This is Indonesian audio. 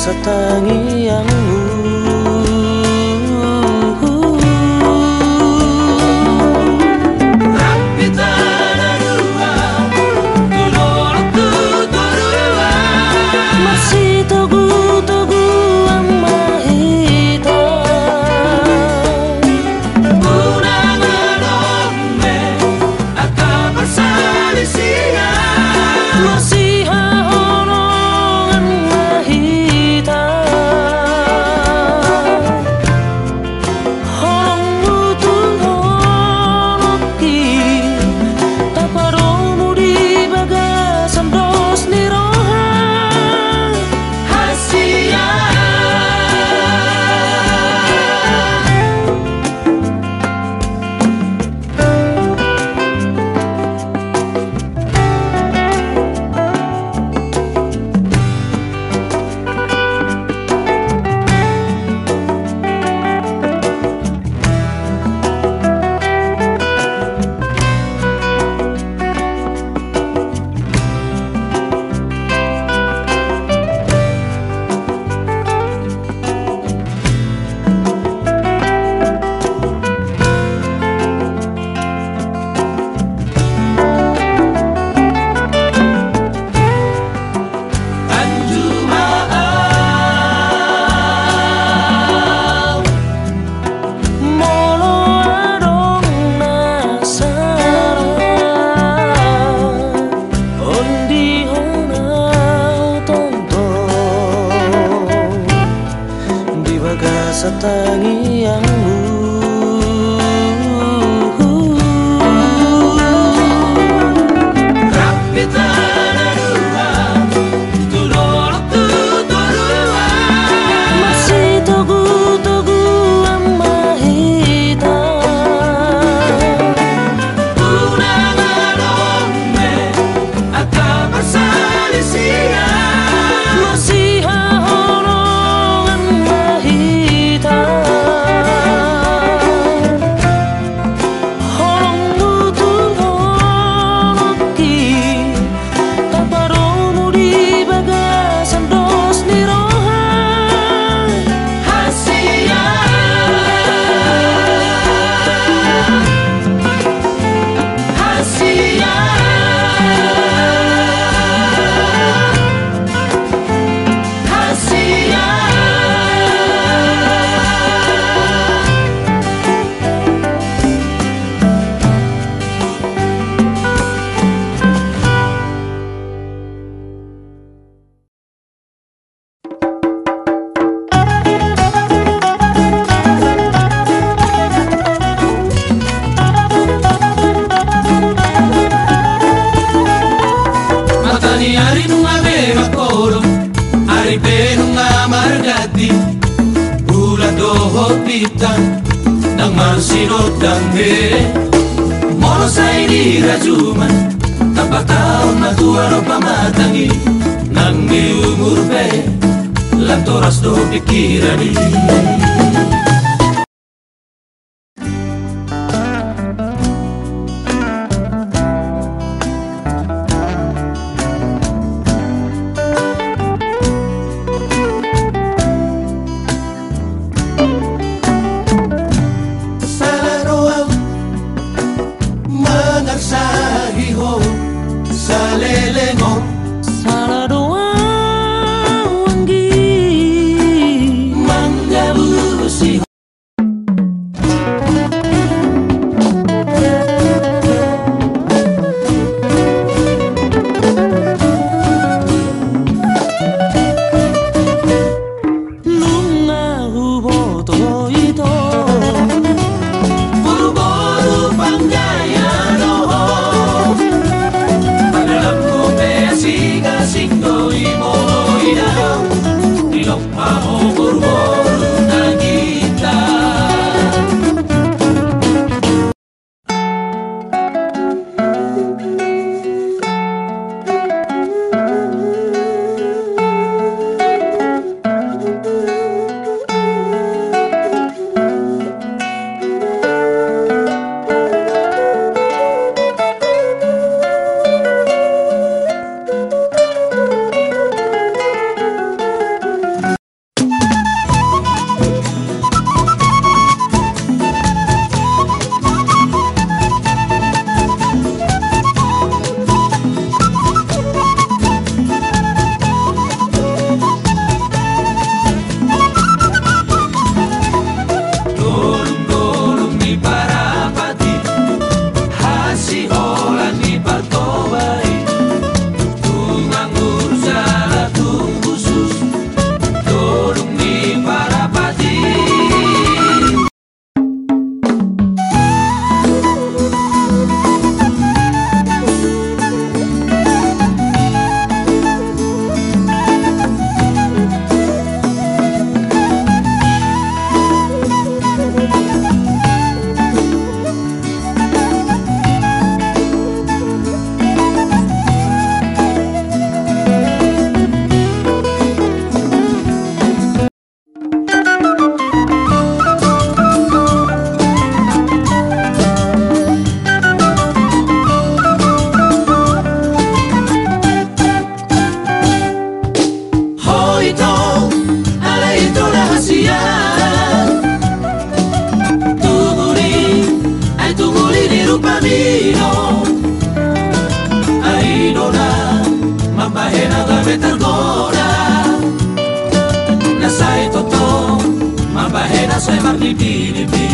setengiangmu setangi yang time kopitan Nang masiro tangge Moro sai di rajuman Tanpa tau na tuwaro pamatangi Nang mi umur be Lantoras do pikirani. alza, hijo. se terdora na sae toto mabahera soe mapipilipi